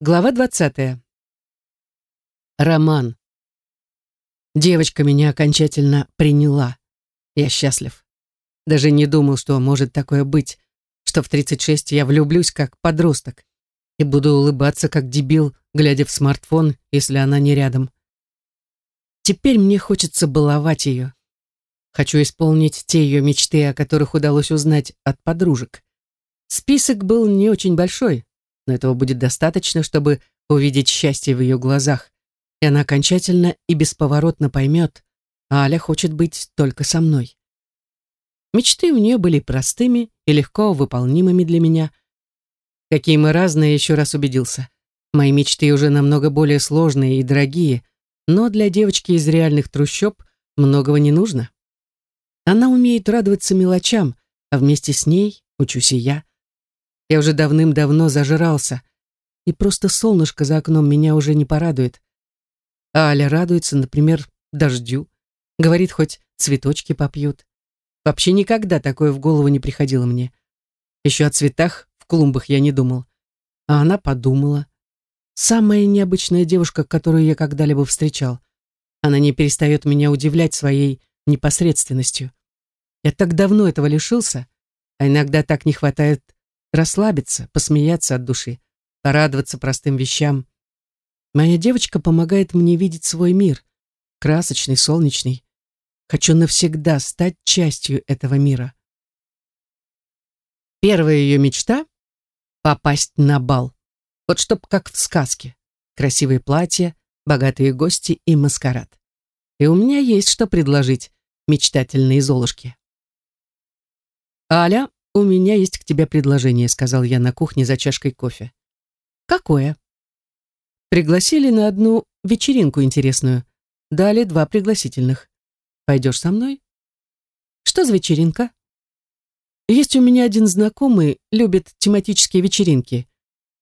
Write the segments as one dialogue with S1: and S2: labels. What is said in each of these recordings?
S1: Глава двадцатая. Роман. Девочка меня окончательно приняла. Я счастлив. Даже не думал, что может такое быть, что в 36 я влюблюсь как подросток и буду улыбаться как дебил, глядя в смартфон, если она не рядом. Теперь мне хочется баловать ее. Хочу исполнить те ее мечты, о которых удалось узнать от подружек. Список был не очень большой, но этого будет достаточно, чтобы увидеть счастье в ее глазах, и она окончательно и бесповоротно поймет, а Аля хочет быть только со мной. Мечты у нее были простыми и легко выполнимыми для меня. Какие мы разные, еще раз убедился. Мои мечты уже намного более сложные и дорогие, но для девочки из реальных трущоб многого не нужно. Она умеет радоваться мелочам, а вместе с ней учусь и я. Я уже давным-давно зажрался, и просто солнышко за окном меня уже не порадует. А Аля радуется, например, дождю, говорит, хоть цветочки попьют. Вообще никогда такое в голову не приходило мне. Еще о цветах в клумбах я не думал. А она подумала. Самая необычная девушка, которую я когда-либо встречал. Она не перестает меня удивлять своей непосредственностью. Я так давно этого лишился, а иногда так не хватает расслабиться, посмеяться от души, порадоваться простым вещам. Моя девочка помогает мне видеть свой мир, красочный, солнечный. Хочу навсегда стать частью этого мира. Первая ее мечта — попасть на бал. Вот чтоб как в сказке. Красивые платья, богатые гости и маскарад. И у меня есть что предложить мечтательной Золушке. Аля «У меня есть к тебе предложение», — сказал я на кухне за чашкой кофе. «Какое?» «Пригласили на одну вечеринку интересную. Дали два пригласительных. Пойдешь со мной?» «Что за вечеринка?» «Есть у меня один знакомый, любит тематические вечеринки.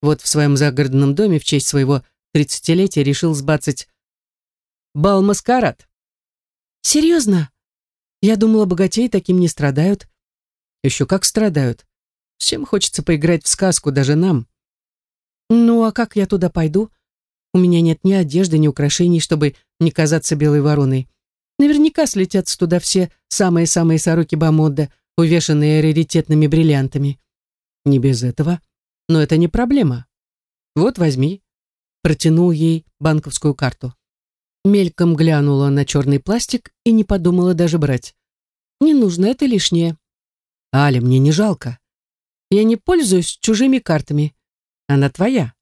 S1: Вот в своем загородном доме в честь своего тридцатилетия решил сбацать бал-маскарад». «Серьезно? Я думала, богатеи таким не страдают. Еще как страдают. Всем хочется поиграть в сказку, даже нам. Ну, а как я туда пойду? У меня нет ни одежды, ни украшений, чтобы не казаться белой вороной. Наверняка слетятся туда все самые-самые сороки Бамодда, увешанные раритетными бриллиантами. Не без этого. Но это не проблема. Вот возьми. Протянул ей банковскую карту. Мельком глянула на черный пластик и не подумала даже брать. Не нужно, это лишнее. Аля, мне не жалко. Я не пользуюсь чужими картами. Она твоя.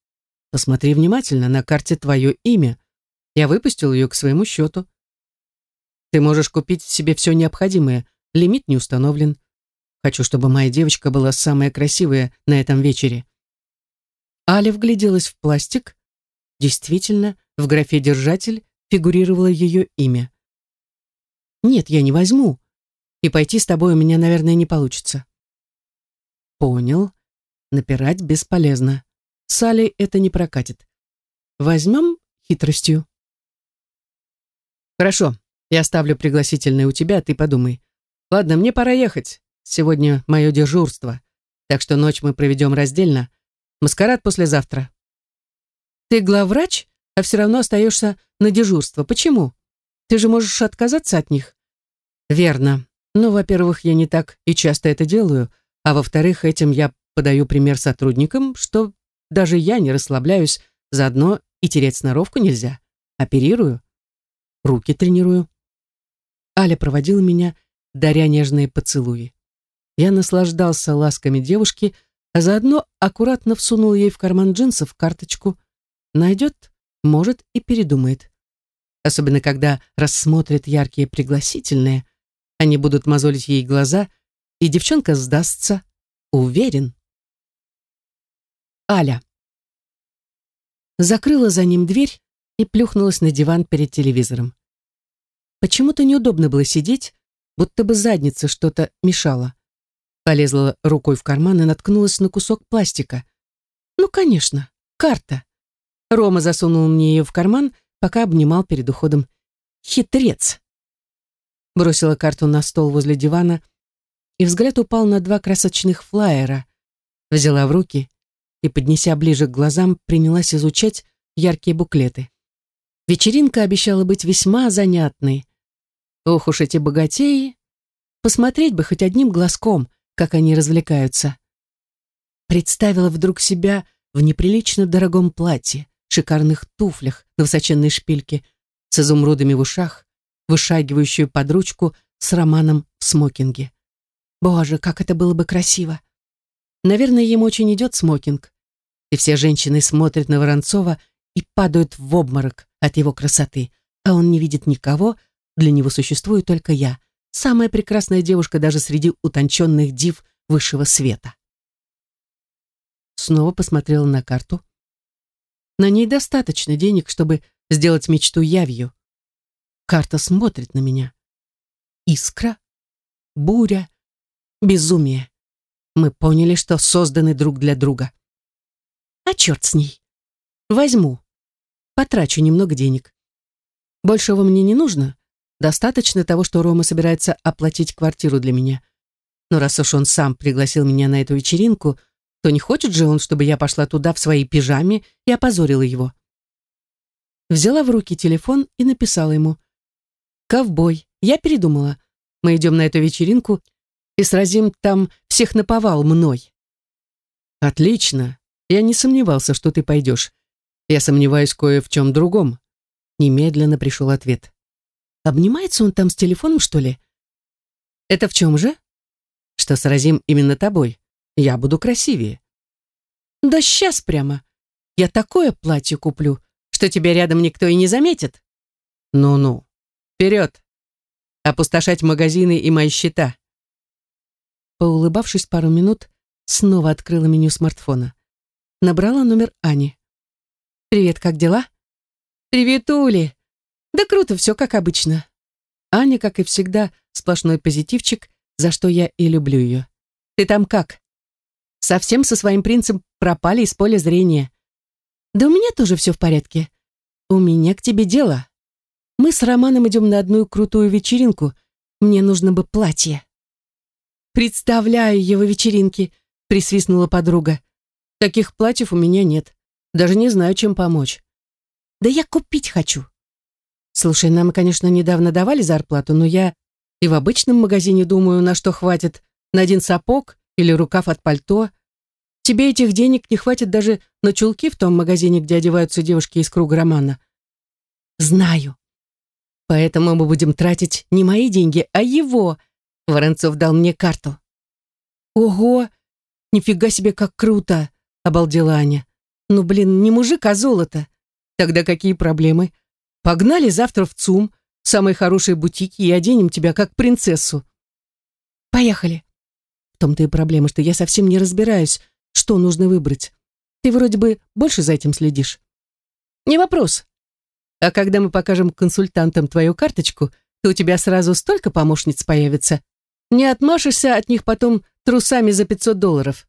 S1: Посмотри внимательно, на карте твое имя. Я выпустил ее к своему счету. Ты можешь купить себе все необходимое. Лимит не установлен. Хочу, чтобы моя девочка была самая красивая на этом вечере. Аля вгляделась в пластик. Действительно, в графе «Держатель» фигурировало ее имя. «Нет, я не возьму и пойти с тобой у меня, наверное, не получится». «Понял. Напирать бесполезно. Салли это не прокатит. Возьмем хитростью». «Хорошо, я оставлю пригласительное у тебя, ты подумай. Ладно, мне пора ехать. Сегодня мое дежурство, так что ночь мы проведем раздельно. Маскарад послезавтра». «Ты главврач, а все равно остаешься на дежурство. Почему? Ты же можешь отказаться от них». «Верно. Ну, во-первых, я не так и часто это делаю, а во-вторых, этим я подаю пример сотрудникам, что даже я не расслабляюсь, заодно и тереть сноровку нельзя. Оперирую, руки тренирую. Аля проводила меня, даря нежные поцелуи. Я наслаждался ласками девушки, а заодно аккуратно всунул ей в карман джинсов карточку. Найдет, может и передумает. Особенно, когда рассмотрит яркие пригласительные, они будут мозолить ей глаза, и девчонка сдастся. Уверен. Аля. Закрыла за ним дверь и плюхнулась на диван перед телевизором. Почему-то неудобно было сидеть, будто бы задница что-то мешала. Полезла рукой в карман и наткнулась на кусок пластика. Ну, конечно, карта. Рома засунул мне ее в карман, пока обнимал перед уходом. Хитрец бросила карту на стол возле дивана, и взгляд упал на два красочных флаера. Взяла в руки. и, поднеся ближе к глазам, принялась изучать яркие буклеты. Вечеринка обещала быть весьма занятной. Ох уж эти богатеи! Посмотреть бы хоть одним глазком, как они развлекаются. Представила вдруг себя в неприлично дорогом платье, шикарных туфлях на высоченной шпильке, с изумрудами в ушах, вышагивающую под ручку с романом в смокинге. Боже, как это было бы красиво! Наверное, ему очень идет смокинг. И все женщины смотрят на Воронцова и падают в обморок от его красоты, а он не видит никого, для него существую только я, самая прекрасная девушка даже среди утонченных див высшего света. Снова посмотрела на карту. На ней достаточно денег, чтобы сделать мечту явью. Карта смотрит на меня. Искра, буря, безумие. Мы поняли, что созданы друг для друга. А черт с ней. Возьму. Потрачу немного денег. Большего мне не нужно. Достаточно того, что Рома собирается оплатить квартиру для меня. Но раз уж он сам пригласил меня на эту вечеринку, то не хочет же он, чтобы я пошла туда в своей пижаме и опозорила его. Взяла в руки телефон и написала ему. «Ковбой, я передумала. Мы идем на эту вечеринку и сразим там всех наповал мной». «Отлично. Я не сомневался, что ты пойдешь. Я сомневаюсь кое в чем другом». Немедленно пришел ответ. «Обнимается он там с телефоном, что ли?» «Это в чем же?» «Что сразим именно тобой. Я буду красивее». «Да сейчас прямо. Я такое платье куплю, что тебя рядом никто и не заметит. Ну-ну, вперед! Опустошать магазины и мои счета. Поулыбавшись пару минут, снова открыла меню смартфона. Набрала номер Ани. «Привет, как дела?» «Привет, Ули!» «Да круто, все как обычно». Аня, как и всегда, сплошной позитивчик, за что я и люблю ее. «Ты там как?» «Совсем со своим принцем пропали из поля зрения. Да у меня тоже все в порядке. У меня к тебе дело. Мы с Романом идем на одну крутую вечеринку. Мне нужно бы платье. Представляю его вечеринки, присвистнула подруга. Таких платьев у меня нет. Даже не знаю, чем помочь. Да я купить хочу. Слушай, нам, конечно, недавно давали зарплату, но я и в обычном магазине думаю, на что хватит. На один сапог или рукав от пальто. Тебе этих денег не хватит даже на чулки в том магазине, где одеваются девушки из круга романа. Знаю. Поэтому мы будем тратить не мои деньги, а его. Воронцов дал мне карту. Ого, нифига себе, как круто, обалдела Аня. Ну, блин, не мужик, а золото. Тогда какие проблемы? Погнали завтра в ЦУМ, самые хорошие бутики, и оденем тебя как принцессу. Поехали. В том-то и проблема, что я совсем не разбираюсь, что нужно выбрать. Ты вроде бы больше за этим следишь. Не вопрос. А когда мы покажем консультантам твою карточку, то у тебя сразу столько помощниц появится. Не отмашешься от них потом трусами за 500 долларов.